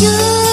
you.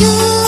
do